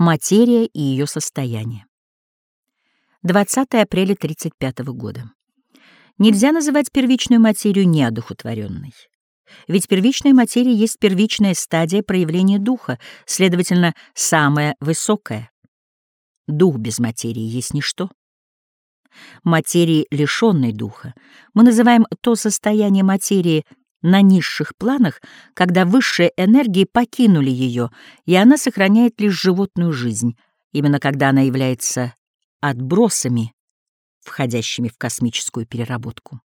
Материя и ее состояние. 20 апреля 1935 года. Нельзя называть первичную материю неодухотворенной. Ведь первичная материя есть первичная стадия проявления духа, следовательно, самая высокая. Дух без материи есть ничто. Материи, лишенной духа, мы называем то состояние материи на низших планах, когда высшие энергии покинули ее, и она сохраняет лишь животную жизнь, именно когда она является отбросами, входящими в космическую переработку.